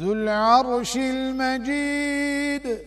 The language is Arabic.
ذو العرش المجيد.